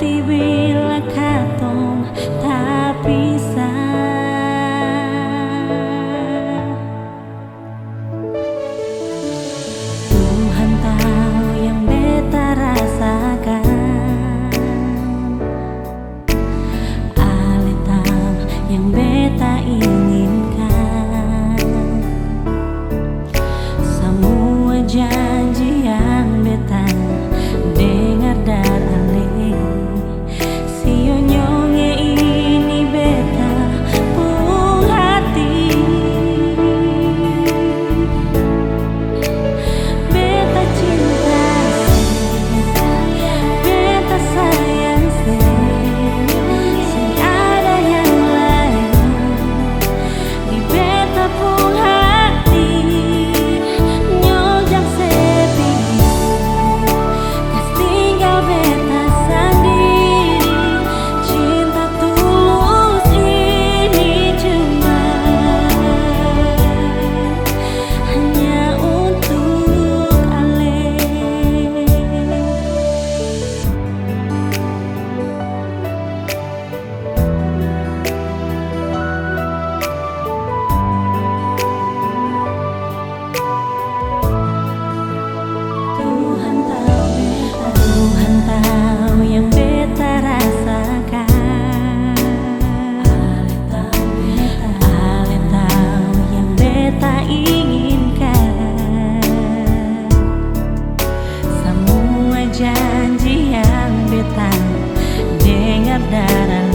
TV janji yang betah dengar darah